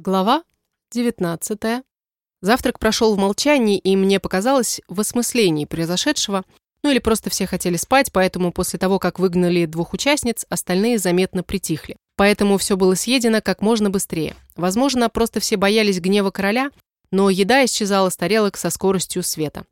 Глава 19. Завтрак прошел в молчании, и мне показалось в осмыслении произошедшего, ну или просто все хотели спать, поэтому после того, как выгнали двух участниц, остальные заметно притихли. Поэтому все было съедено как можно быстрее. Возможно, просто все боялись гнева короля, но еда исчезала с тарелок со скоростью света.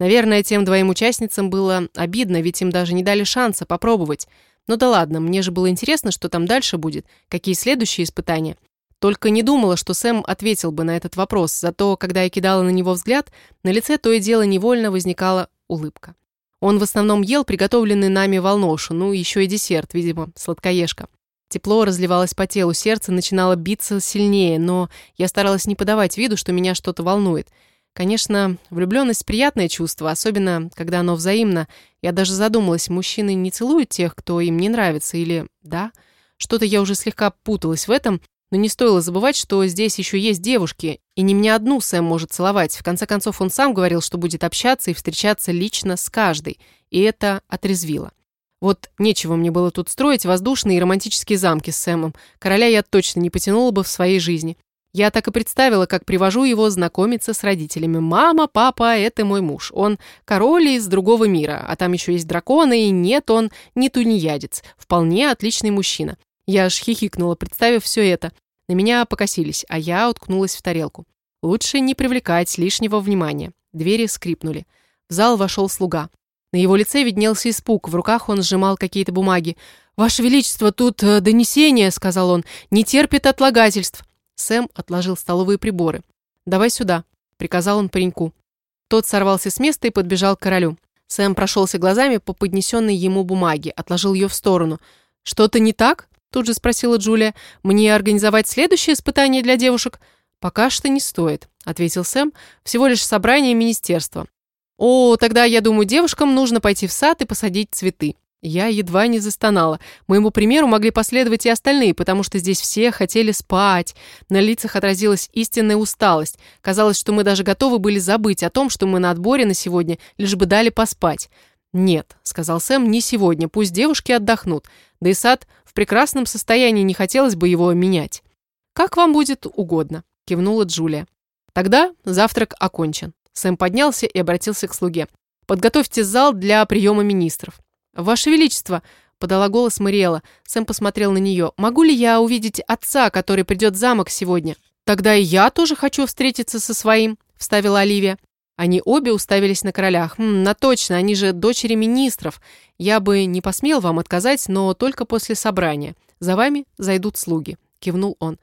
Наверное, тем двоим участницам было обидно, ведь им даже не дали шанса попробовать. Ну да ладно, мне же было интересно, что там дальше будет, какие следующие испытания. Только не думала, что Сэм ответил бы на этот вопрос, зато, когда я кидала на него взгляд, на лице то и дело невольно возникала улыбка. Он в основном ел приготовленный нами волношу, ну еще и десерт, видимо, сладкоежка. Тепло разливалось по телу, сердце начинало биться сильнее, но я старалась не подавать виду, что меня что-то волнует. Конечно, влюбленность – приятное чувство, особенно, когда оно взаимно. Я даже задумалась, мужчины не целуют тех, кто им не нравится, или да? Что-то я уже слегка путалась в этом, но не стоило забывать, что здесь еще есть девушки, и не мне одну Сэм может целовать. В конце концов, он сам говорил, что будет общаться и встречаться лично с каждой, и это отрезвило. Вот нечего мне было тут строить воздушные и романтические замки с Сэмом. Короля я точно не потянула бы в своей жизни. Я так и представила, как привожу его знакомиться с родителями. «Мама, папа, это мой муж. Он король из другого мира, а там еще есть драконы, и нет, он не тунеядец. Вполне отличный мужчина». Я аж хихикнула, представив все это. На меня покосились, а я уткнулась в тарелку. Лучше не привлекать лишнего внимания. Двери скрипнули. В зал вошел слуга. На его лице виднелся испуг, в руках он сжимал какие-то бумаги. «Ваше Величество, тут э, донесение», — сказал он, — «не терпит отлагательств». Сэм отложил столовые приборы. «Давай сюда», — приказал он пареньку. Тот сорвался с места и подбежал к королю. Сэм прошелся глазами по поднесенной ему бумаге, отложил ее в сторону. «Что-то не так?» Тут же спросила Джулия. «Мне организовать следующее испытание для девушек?» «Пока что не стоит», — ответил Сэм. «Всего лишь собрание министерства». «О, тогда, я думаю, девушкам нужно пойти в сад и посадить цветы». Я едва не застонала. Моему примеру могли последовать и остальные, потому что здесь все хотели спать. На лицах отразилась истинная усталость. Казалось, что мы даже готовы были забыть о том, что мы на отборе на сегодня, лишь бы дали поспать. «Нет», — сказал Сэм, — «не сегодня, пусть девушки отдохнут. Да и сад в прекрасном состоянии, не хотелось бы его менять. «Как вам будет угодно», — кивнула Джулия. «Тогда завтрак окончен». Сэм поднялся и обратился к слуге. «Подготовьте зал для приема министров». «Ваше Величество», — подала голос Мариэла. Сэм посмотрел на нее. «Могу ли я увидеть отца, который придет в замок сегодня?» «Тогда и я тоже хочу встретиться со своим», — вставила Оливия. Они обе уставились на короля. «Хм, на точно, они же дочери министров. Я бы не посмел вам отказать, но только после собрания. За вами зайдут слуги», — кивнул он.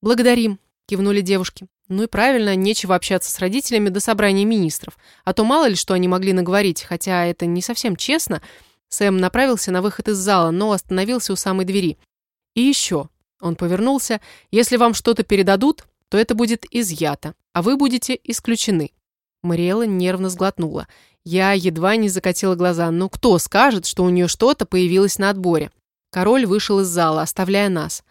«Благодарим», — кивнули девушки. Ну и правильно, нечего общаться с родителями до собрания министров. А то мало ли, что они могли наговорить, хотя это не совсем честно. Сэм направился на выход из зала, но остановился у самой двери. «И еще», — он повернулся, — «если вам что-то передадут, то это будет изъято, а вы будете исключены». Мариэла нервно сглотнула. Я едва не закатила глаза. Но кто скажет, что у нее что-то появилось на отборе? Король вышел из зала, оставляя нас.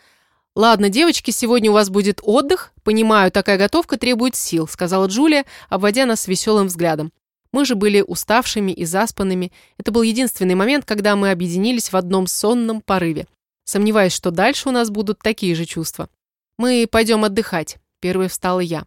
«Ладно, девочки, сегодня у вас будет отдых. Понимаю, такая готовка требует сил», сказала Джулия, обводя нас веселым взглядом. Мы же были уставшими и заспанными. Это был единственный момент, когда мы объединились в одном сонном порыве. Сомневаюсь, что дальше у нас будут такие же чувства. «Мы пойдем отдыхать», — первой встала я.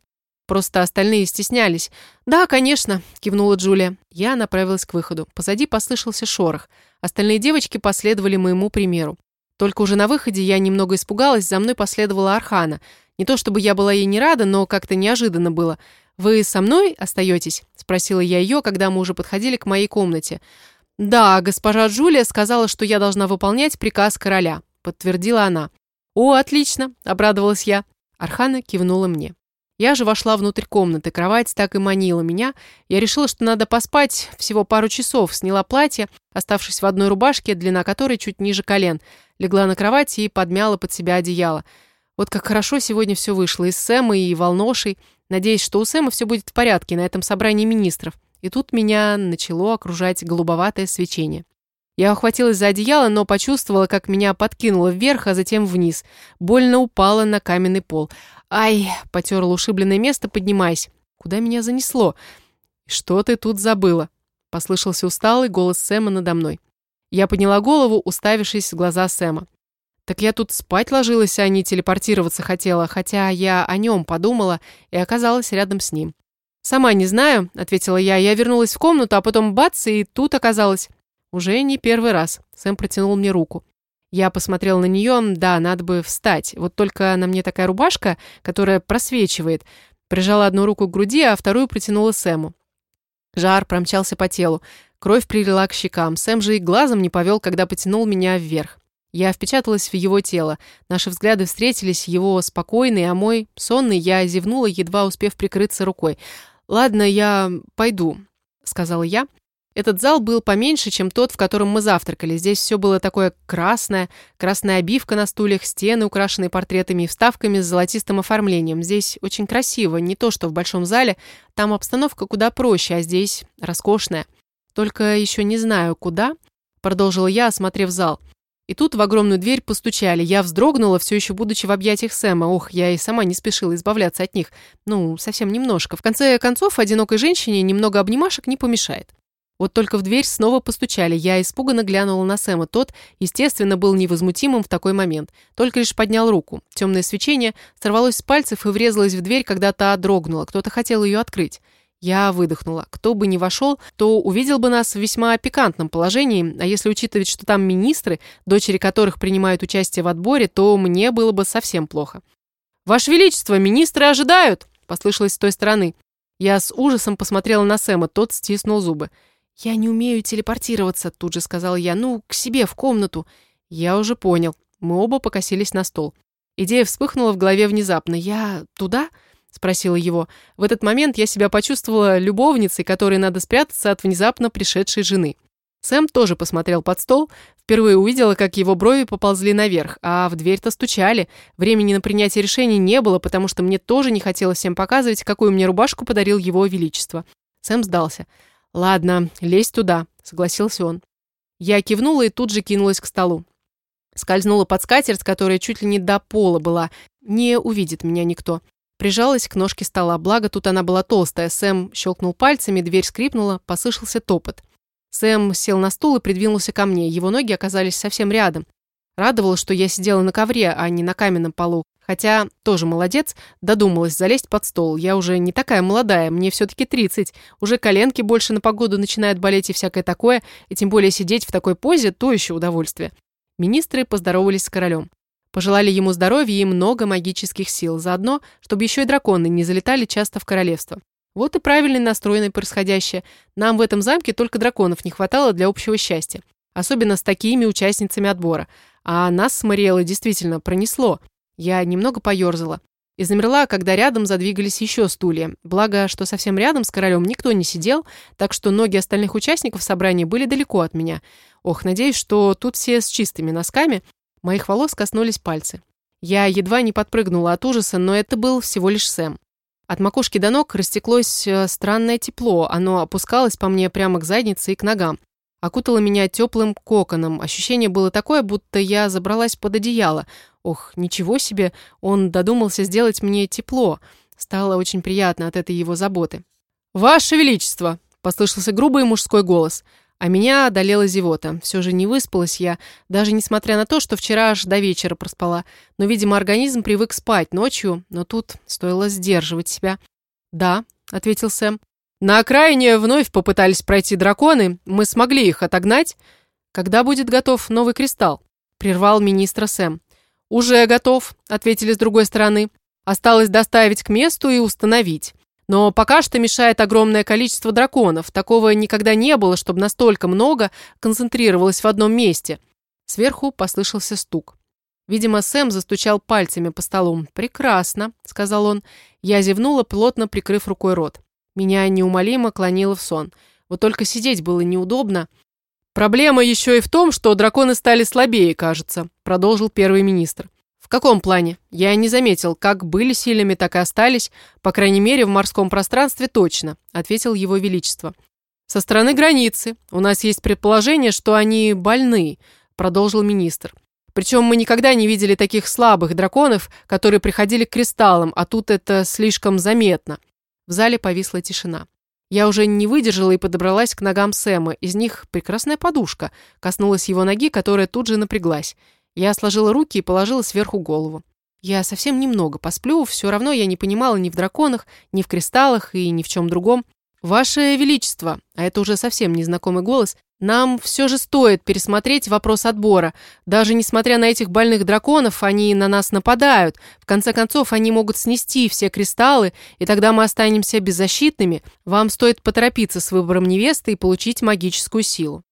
Просто остальные стеснялись. «Да, конечно», — кивнула Джулия. Я направилась к выходу. Позади послышался шорох. Остальные девочки последовали моему примеру. Только уже на выходе я немного испугалась, за мной последовала Архана. Не то чтобы я была ей не рада, но как-то неожиданно было. «Вы со мной остаетесь?» — спросила я ее, когда мы уже подходили к моей комнате. «Да, госпожа Джулия сказала, что я должна выполнять приказ короля», — подтвердила она. «О, отлично!» — обрадовалась я. Архана кивнула мне. Я же вошла внутрь комнаты, кровать так и манила меня. Я решила, что надо поспать всего пару часов, сняла платье, оставшись в одной рубашке, длина которой чуть ниже колен, легла на кровать и подмяла под себя одеяло. Вот как хорошо сегодня все вышло, и с Сэмой, и волношей. Надеюсь, что у Сэма все будет в порядке на этом собрании министров. И тут меня начало окружать голубоватое свечение. Я ухватилась за одеяло, но почувствовала, как меня подкинуло вверх, а затем вниз. Больно упала на каменный пол. «Ай!» — потерла ушибленное место, поднимаясь. «Куда меня занесло?» «Что ты тут забыла?» — послышался усталый голос Сэма надо мной. Я подняла голову, уставившись в глаза Сэма. Так я тут спать ложилась, а не телепортироваться хотела, хотя я о нем подумала и оказалась рядом с ним. «Сама не знаю», — ответила я. Я вернулась в комнату, а потом бац, и тут оказалась. Уже не первый раз. Сэм протянул мне руку. Я посмотрела на нее, да, надо бы встать. Вот только на мне такая рубашка, которая просвечивает. Прижала одну руку к груди, а вторую протянула Сэму. Жар промчался по телу. Кровь прилила к щекам. Сэм же и глазом не повел, когда потянул меня вверх. Я впечаталась в его тело. Наши взгляды встретились, его спокойный, а мой сонный. Я зевнула, едва успев прикрыться рукой. «Ладно, я пойду», — сказала я. Этот зал был поменьше, чем тот, в котором мы завтракали. Здесь все было такое красное, красная обивка на стульях, стены, украшенные портретами и вставками с золотистым оформлением. Здесь очень красиво, не то что в большом зале. Там обстановка куда проще, а здесь роскошная. Только еще не знаю, куда, продолжила я, осмотрев зал. И тут в огромную дверь постучали. Я вздрогнула, все еще будучи в объятиях Сэма. Ох, я и сама не спешила избавляться от них. Ну, совсем немножко. В конце концов, одинокой женщине немного обнимашек не помешает. Вот только в дверь снова постучали. Я испуганно глянула на Сэма. Тот, естественно, был невозмутимым в такой момент. Только лишь поднял руку. Темное свечение сорвалось с пальцев и врезалось в дверь, когда та дрогнула. Кто-то хотел ее открыть. Я выдохнула. Кто бы ни вошел, то увидел бы нас в весьма пикантном положении, а если учитывать, что там министры, дочери которых принимают участие в отборе, то мне было бы совсем плохо. «Ваше Величество, министры ожидают!» – послышалось с той стороны. Я с ужасом посмотрела на Сэма, тот стиснул зубы. «Я не умею телепортироваться», – тут же сказал я. «Ну, к себе, в комнату». Я уже понял. Мы оба покосились на стол. Идея вспыхнула в голове внезапно. «Я туда?» — спросила его. В этот момент я себя почувствовала любовницей, которой надо спрятаться от внезапно пришедшей жены. Сэм тоже посмотрел под стол, впервые увидела, как его брови поползли наверх, а в дверь-то стучали. Времени на принятие решений не было, потому что мне тоже не хотелось всем показывать, какую мне рубашку подарил его величество. Сэм сдался. «Ладно, лезь туда», — согласился он. Я кивнула и тут же кинулась к столу. Скользнула под скатерть, которая чуть ли не до пола была. Не увидит меня никто. Прижалась к ножке стола, благо тут она была толстая. Сэм щелкнул пальцами, дверь скрипнула, послышался топот. Сэм сел на стул и придвинулся ко мне. Его ноги оказались совсем рядом. Радовало, что я сидела на ковре, а не на каменном полу. Хотя, тоже молодец, додумалась залезть под стол. Я уже не такая молодая, мне все-таки 30. Уже коленки больше на погоду начинают болеть и всякое такое, и тем более сидеть в такой позе – то еще удовольствие. Министры поздоровались с королем. Пожелали ему здоровья и много магических сил, заодно, чтобы еще и драконы не залетали часто в королевство. Вот и правильный настрой на происходящее. Нам в этом замке только драконов не хватало для общего счастья. Особенно с такими участницами отбора. А нас с Мариэлой действительно пронесло. Я немного поерзала. И замерла, когда рядом задвигались еще стулья. Благо, что совсем рядом с королем никто не сидел, так что ноги остальных участников собрания были далеко от меня. Ох, надеюсь, что тут все с чистыми носками, Моих волос коснулись пальцы. Я едва не подпрыгнула от ужаса, но это был всего лишь Сэм. От макушки до ног растеклось э, странное тепло, оно опускалось по мне прямо к заднице и к ногам. Окутало меня теплым коконом. Ощущение было такое, будто я забралась под одеяло. Ох, ничего себе, он додумался сделать мне тепло. Стало очень приятно от этой его заботы. «Ваше Величество!» – послышался грубый мужской голос – а меня одолела зевота. Все же не выспалась я, даже несмотря на то, что вчера аж до вечера проспала. Но, видимо, организм привык спать ночью, но тут стоило сдерживать себя. «Да», — ответил Сэм. «На окраине вновь попытались пройти драконы. Мы смогли их отогнать. Когда будет готов новый кристалл?» — прервал министра Сэм. «Уже готов», — ответили с другой стороны. «Осталось доставить к месту и установить». Но пока что мешает огромное количество драконов. Такого никогда не было, чтобы настолько много концентрировалось в одном месте. Сверху послышался стук. Видимо, Сэм застучал пальцами по столу. «Прекрасно», — сказал он. Я зевнула, плотно прикрыв рукой рот. Меня неумолимо клонило в сон. Вот только сидеть было неудобно. «Проблема еще и в том, что драконы стали слабее, кажется», — продолжил первый министр каком плане? Я не заметил, как были сильными, так и остались, по крайней мере, в морском пространстве точно», — ответил его величество. «Со стороны границы. У нас есть предположение, что они больны», — продолжил министр. «Причем мы никогда не видели таких слабых драконов, которые приходили к кристаллам, а тут это слишком заметно». В зале повисла тишина. Я уже не выдержала и подобралась к ногам Сэма. Из них прекрасная подушка. Коснулась его ноги, которая тут же напряглась. Я сложила руки и положила сверху голову. Я совсем немного посплю, все равно я не понимала ни в драконах, ни в кристаллах и ни в чем другом. «Ваше Величество», а это уже совсем незнакомый голос, нам все же стоит пересмотреть вопрос отбора. Даже несмотря на этих больных драконов, они на нас нападают. В конце концов, они могут снести все кристаллы, и тогда мы останемся беззащитными. Вам стоит поторопиться с выбором невесты и получить магическую силу.